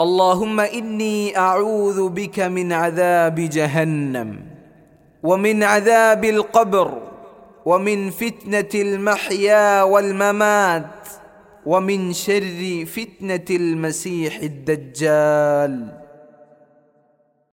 اللهم إني أعوذ بك من عذاب جهنم ومن عذاب القبر ومن فتنة المحيا والممات ومن شر فتنة المسيح الدجال.